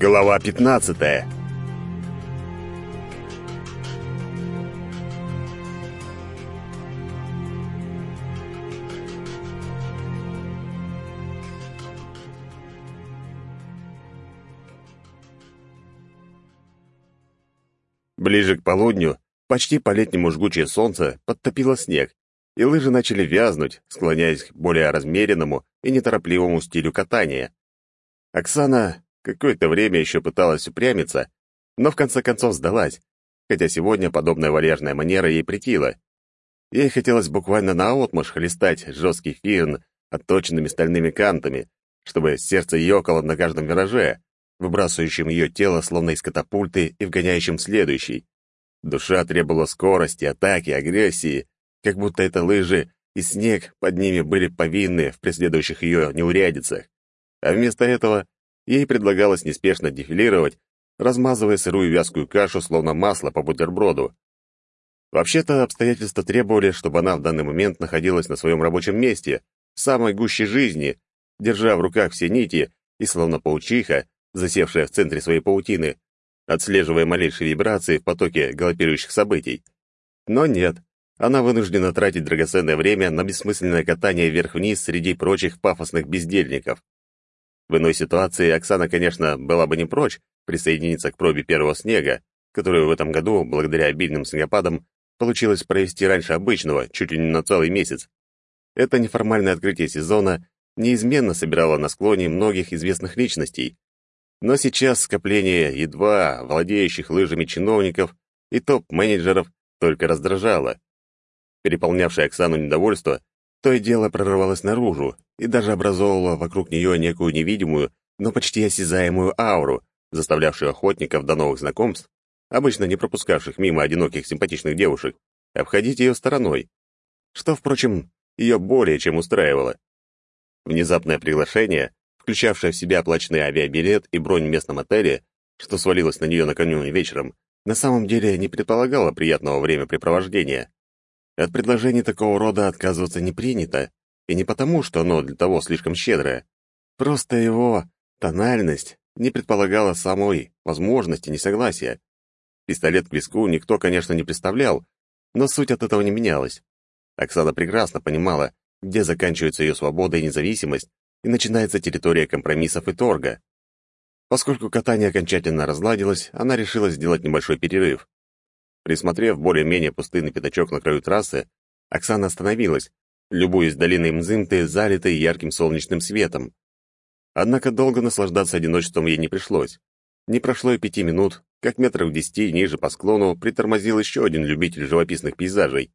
Глава 15. Ближе к полудню, почти по-летнему жгучее солнце подтопило снег, и лыжи начали вязнуть, склоняясь к более размеренному и неторопливому стилю катания. Оксана какое-то время еще пыталась упрямиться, но в конце концов сдалась, хотя сегодня подобная вальяжная манера ей претила. Ей хотелось буквально наотмашь хлестать жесткий фирн отточенными стальными кантами, чтобы сердце ёкало на каждом вираже, выбрасывающем ее тело словно из катапульты и вгоняющим следующий. Душа требовала скорости, атаки, агрессии, как будто это лыжи и снег под ними были повинны в преследующих ее неурядицах. А вместо этого ей предлагалось неспешно дефилировать, размазывая сырую вязкую кашу, словно масло по бутерброду. Вообще-то обстоятельства требовали, чтобы она в данный момент находилась на своем рабочем месте, в самой гуще жизни, держа в руках все нити и, словно паучиха, засевшая в центре своей паутины, отслеживая малейшие вибрации в потоке галопирующих событий. Но нет, она вынуждена тратить драгоценное время на бессмысленное катание вверх-вниз среди прочих пафосных бездельников. В иной ситуации Оксана, конечно, была бы не прочь присоединиться к пробе первого снега, которую в этом году, благодаря обильным снегопадам, получилось провести раньше обычного, чуть ли не на целый месяц. Это неформальное открытие сезона неизменно собирало на склоне многих известных личностей. Но сейчас скопление едва владеющих лыжами чиновников и топ-менеджеров только раздражало. Переполнявшее Оксану недовольство то и дело прорывалось наружу и даже образовывало вокруг нее некую невидимую, но почти осязаемую ауру, заставлявшую охотников до новых знакомств, обычно не пропускавших мимо одиноких симпатичных девушек, обходить ее стороной, что, впрочем, ее более чем устраивало. Внезапное приглашение, включавшее в себя оплаченный авиабилет и бронь в местном отеле, что свалилось на нее накануне вечером, на самом деле не предполагало приятного времяпрепровождения. От предложений такого рода отказываться не принято, и не потому, что оно для того слишком щедрое. Просто его тональность не предполагала самой возможности несогласия. Пистолет к виску никто, конечно, не представлял, но суть от этого не менялась. Оксана прекрасно понимала, где заканчивается ее свобода и независимость, и начинается территория компромиссов и торга. Поскольку катание окончательно разладилось, она решила сделать небольшой перерыв. Присмотрев более-менее пустынный пятачок на краю трассы, Оксана остановилась, любуясь долиной Мзымты, залитой ярким солнечным светом. Однако долго наслаждаться одиночеством ей не пришлось. Не прошло и пяти минут, как метров десяти ниже по склону притормозил еще один любитель живописных пейзажей.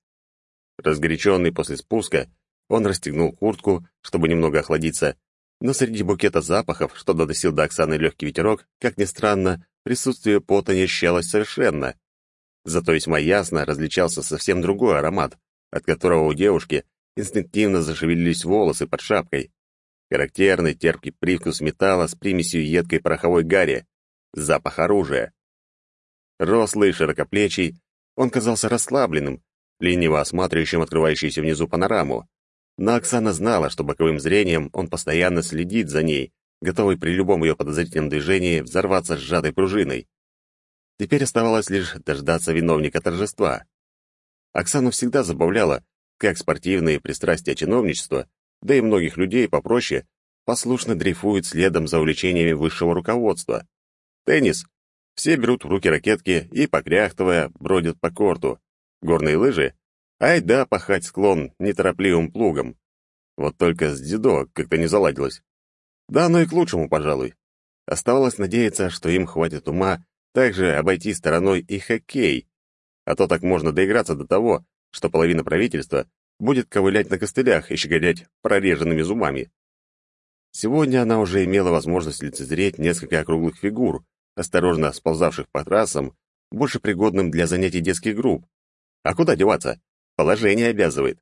Разгоряченный после спуска, он расстегнул куртку, чтобы немного охладиться, но среди букета запахов, что доносил до Оксаны легкий ветерок, как ни странно, присутствие пота не ощущалось совершенно. Зато весьма ясно различался совсем другой аромат, от которого у девушки инстинктивно зашевелились волосы под шапкой. Характерный терпкий привкус металла с примесью едкой пороховой гари, запах оружия. Рослый, широкоплечий, он казался расслабленным, лениво осматривающим открывающуюся внизу панораму. Но Оксана знала, что боковым зрением он постоянно следит за ней, готовый при любом ее подозрительном движении взорваться сжатой пружиной. Теперь оставалось лишь дождаться виновника торжества. Оксану всегда забавляло, как спортивные пристрастия чиновничества, да и многих людей попроще, послушно дрейфуют следом за увлечениями высшего руководства. Теннис. Все берут в руки ракетки и, покряхтывая, бродят по корту. Горные лыжи. Ай да, пахать склон неторопливым плугом. Вот только с дзюдо как-то не заладилось. Да, оно и к лучшему, пожалуй. Оставалось надеяться, что им хватит ума также обойти стороной и хоккей, а то так можно доиграться до того, что половина правительства будет ковылять на костылях и щеголять прореженными зубами. Сегодня она уже имела возможность лицезреть несколько округлых фигур, осторожно сползавших по трассам, больше пригодным для занятий детских групп. А куда деваться? Положение обязывает.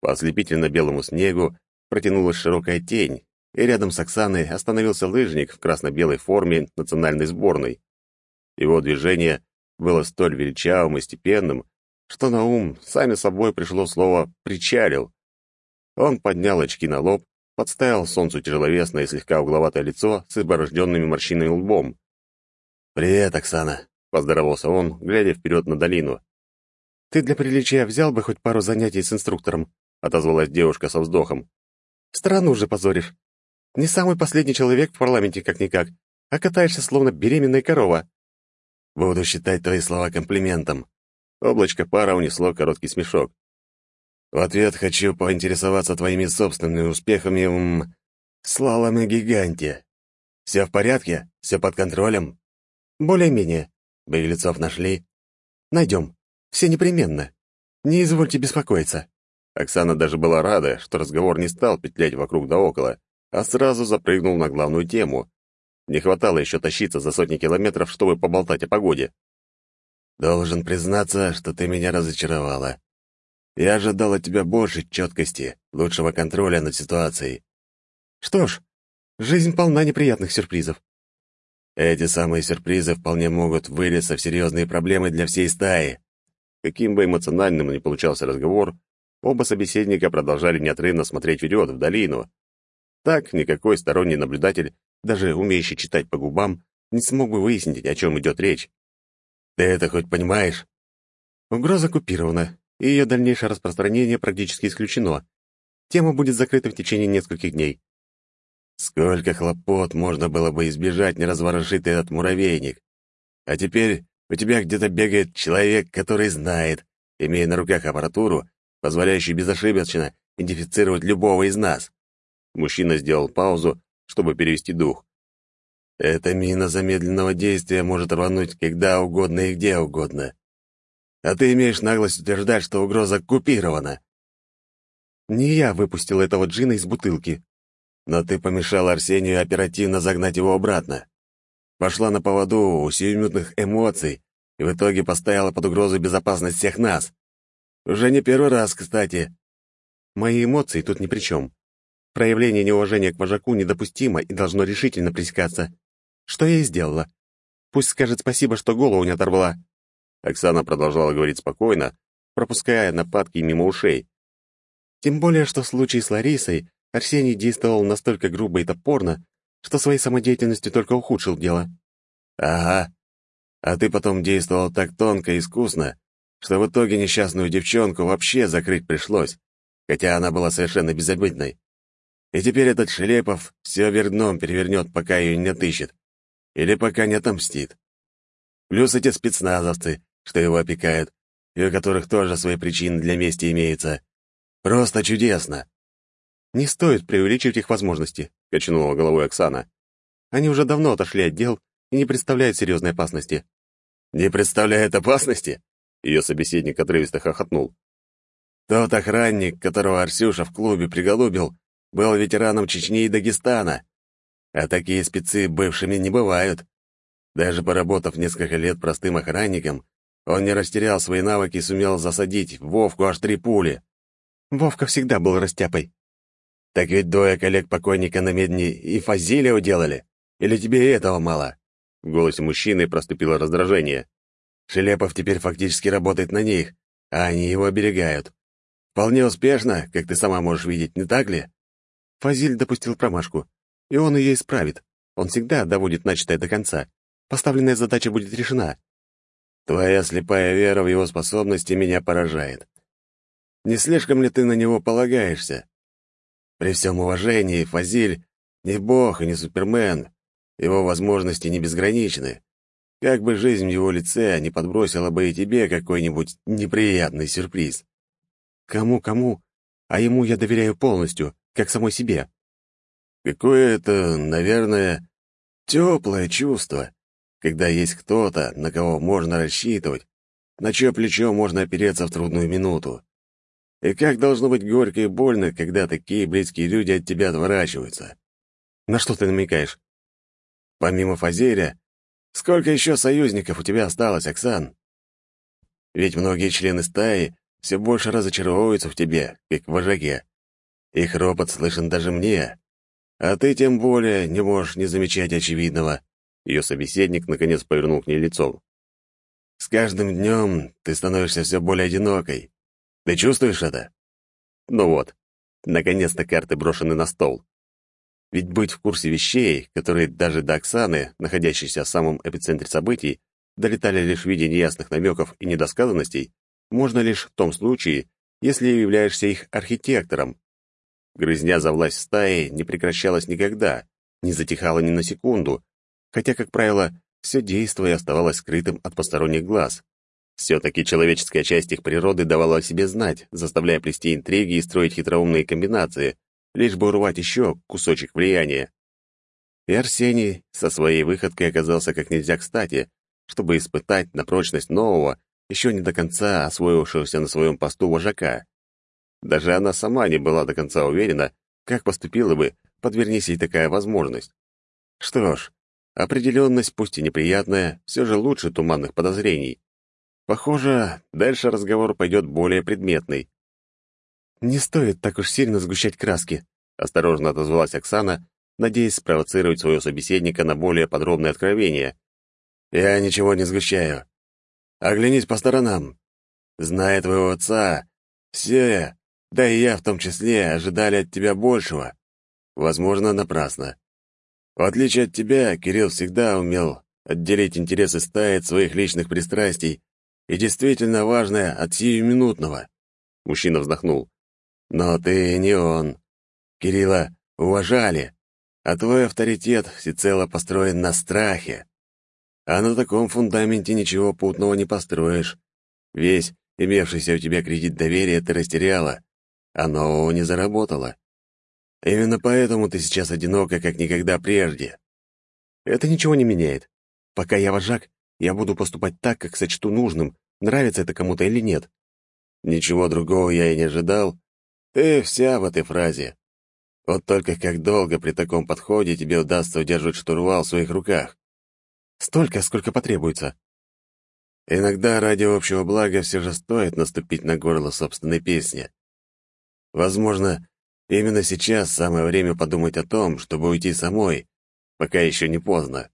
По ослепительно белому снегу протянулась широкая тень, и рядом с Оксаной остановился лыжник в красно-белой форме национальной сборной. Его движение было столь величавым и степенным, что на ум сами собой пришло слово «причалил». Он поднял очки на лоб подставил солнцу тяжеловесное и слегка угловатое лицо с изборожденными морщинами лбом. «Привет, Оксана», — поздоровался он, глядя вперед на долину. «Ты для приличия взял бы хоть пару занятий с инструктором», — отозвалась девушка со вздохом. «Страну же позоришь. Не самый последний человек в парламенте как-никак, а катаешься словно беременная корова». «Буду считать твои слова комплиментом». Облачко пара унесло короткий смешок. «В ответ хочу поинтересоваться твоими собственными успехами в слаломе-гиганте. Все в порядке? Все под контролем?» «Более-менее». «Беглецов нашли?» «Найдем. Все непременно. Не извольте беспокоиться». Оксана даже была рада, что разговор не стал петлять вокруг да около, а сразу запрыгнул на главную тему. Не хватало еще тащиться за сотни километров, чтобы поболтать о погоде. «Должен признаться, что ты меня разочаровала. Я ожидал от тебя больше четкости, лучшего контроля над ситуацией». «Что ж, жизнь полна неприятных сюрпризов». «Эти самые сюрпризы вполне могут вылиться в серьезные проблемы для всей стаи». Каким бы эмоциональным ни получался разговор, оба собеседника продолжали неотрывно смотреть вперед, в долину. Так никакой сторонний наблюдатель даже умеющий читать по губам, не смог бы выяснить, о чем идет речь. Ты это хоть понимаешь? Угроза купирована, и ее дальнейшее распространение практически исключено. Тема будет закрыта в течение нескольких дней. Сколько хлопот можно было бы избежать, не разворошить ты этот муравейник. А теперь у тебя где-то бегает человек, который знает, имея на руках аппаратуру, позволяющую безошибочно идентифицировать любого из нас. Мужчина сделал паузу, чтобы перевести дух. Эта мина замедленного действия может рвануть когда угодно и где угодно. А ты имеешь наглость утверждать, что угроза купирована. Не я выпустил этого джина из бутылки. Но ты помешал Арсению оперативно загнать его обратно. Пошла на поводу у сиюминутных эмоций и в итоге поставила под угрозу безопасность всех нас. Уже не первый раз, кстати. Мои эмоции тут ни при чем. Проявление неуважения к вожаку недопустимо и должно решительно пресекаться. Что я и сделала. Пусть скажет спасибо, что голову не оторвала». Оксана продолжала говорить спокойно, пропуская нападки мимо ушей. «Тем более, что в случае с Ларисой Арсений действовал настолько грубо и топорно, что своей самодеятельностью только ухудшил дело». «Ага. А ты потом действовал так тонко и искусно, что в итоге несчастную девчонку вообще закрыть пришлось, хотя она была совершенно безобидной. И теперь этот Шлепов все вверх перевернет, пока ее не отыщет. Или пока не отомстит. Плюс эти спецназовцы, что его опекают, и у которых тоже свои причины для мести имеются. Просто чудесно. «Не стоит преувеличивать их возможности», — качнула головой Оксана. «Они уже давно отошли от дел и не представляют серьезной опасности». «Не представляет опасности?» — ее собеседник отрывисто хохотнул. «Тот охранник, которого Арсюша в клубе приголубил, был ветераном Чечни и Дагестана. А такие спецы бывшими не бывают. Даже поработав несколько лет простым охранником, он не растерял свои навыки и сумел засадить Вовку аж три пули. Вовка всегда был растяпой. Так ведь двое коллег покойника на медне и Фазилия уделали. Или тебе и этого мало? В голосе мужчины проступило раздражение. Шелепов теперь фактически работает на них, а они его оберегают. Вполне успешно, как ты сама можешь видеть, не так ли? Фазиль допустил промашку, и он ее исправит. Он всегда доводит начатое до конца. Поставленная задача будет решена. Твоя слепая вера в его способности меня поражает. Не слишком ли ты на него полагаешься? При всем уважении, Фазиль не бог и не супермен. Его возможности не безграничны. Как бы жизнь в его лице не подбросила бы и тебе какой-нибудь неприятный сюрприз. Кому-кому, а ему я доверяю полностью, как самой себе. Какое это, наверное, теплое чувство, когда есть кто-то, на кого можно рассчитывать, на чье плечо можно опереться в трудную минуту. И как должно быть горько и больно, когда такие близкие люди от тебя отворачиваются. На что ты намекаешь? Помимо Фазерия, сколько еще союзников у тебя осталось, Оксан? Ведь многие члены стаи все больше разочаровываются в тебе, как в вожаке. Их ропот слышен даже мне. А ты тем более не можешь не замечать очевидного. Ее собеседник наконец повернул к ней лицом. С каждым днем ты становишься все более одинокой. Ты чувствуешь это? Ну вот, наконец-то карты брошены на стол. Ведь быть в курсе вещей, которые даже до Оксаны, находящейся в самом эпицентре событий, долетали лишь в виде неясных намеков и недосказанностей, можно лишь в том случае, если являешься их архитектором. Грызня за власть стаи не прекращалась никогда, не затихала ни на секунду, хотя, как правило, все действие оставалось скрытым от посторонних глаз. Все-таки человеческая часть их природы давала о себе знать, заставляя плести интриги и строить хитроумные комбинации, лишь бы урвать еще кусочек влияния. И Арсений со своей выходкой оказался как нельзя кстати, чтобы испытать на прочность нового, еще не до конца освоившегося на своем посту вожака. Даже она сама не была до конца уверена, как поступила бы, подвернись ей такая возможность. Что ж, определенность, пусть и неприятная, все же лучше туманных подозрений. Похоже, дальше разговор пойдет более предметный. «Не стоит так уж сильно сгущать краски», — осторожно отозвалась Оксана, надеясь спровоцировать своего собеседника на более подробное откровение. «Я ничего не сгущаю. Оглянись по сторонам. Зная твоего отца, все, да и я в том числе, ожидали от тебя большего. Возможно, напрасно. В отличие от тебя, Кирилл всегда умел отделить интересы стаи от своих личных пристрастий и действительно важное от сиюминутного. Мужчина вздохнул. Но ты не он. Кирилла уважали, а твой авторитет всецело построен на страхе. А на таком фундаменте ничего путного не построишь. Весь имевшийся у тебя кредит доверия ты растеряла, а нового не заработала. Именно поэтому ты сейчас одинока, как никогда прежде. Это ничего не меняет. Пока я вожак, я буду поступать так, как сочту нужным, нравится это кому-то или нет. Ничего другого я и не ожидал. Ты вся в этой фразе. Вот только как долго при таком подходе тебе удастся удерживать штурвал в своих руках? Столько, сколько потребуется. Иногда ради общего блага все же стоит наступить на горло собственной песни. Возможно, именно сейчас самое время подумать о том, чтобы уйти самой, пока еще не поздно.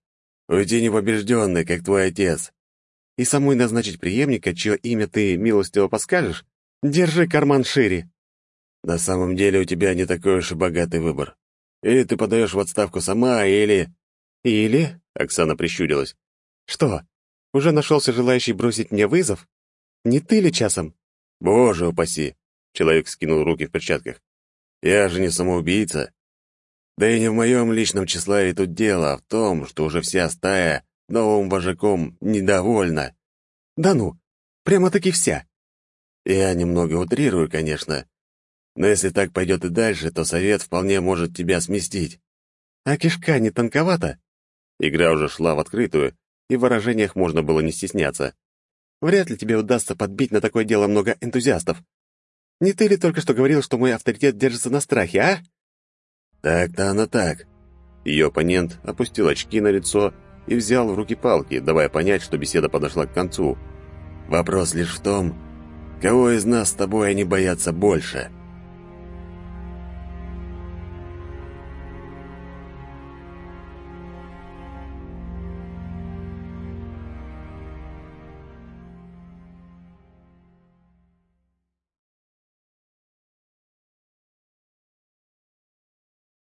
Уйти непобежденной, как твой отец и самой назначить преемника, чье имя ты милостиво подскажешь, держи карман шире. На самом деле у тебя не такой уж и богатый выбор. Или ты подаешь в отставку сама, или... Или... Оксана прищурилась. Что, уже нашелся желающий бросить мне вызов? Не ты ли часом? Боже упаси! Человек скинул руки в перчатках. Я же не самоубийца. Да и не в моем личном числе тут дело, а в том, что уже вся стая новым вожаком недовольна. Да ну, прямо-таки вся. Я немного утрирую, конечно. Но если так пойдет и дальше, то совет вполне может тебя сместить. А кишка не тонковата? Игра уже шла в открытую, и в выражениях можно было не стесняться. Вряд ли тебе удастся подбить на такое дело много энтузиастов. Не ты ли только что говорил, что мой авторитет держится на страхе, а? Так-то оно так. Ее оппонент опустил очки на лицо и взял в руки палки, давая понять, что беседа подошла к концу. Вопрос лишь в том, кого из нас с тобой они боятся больше.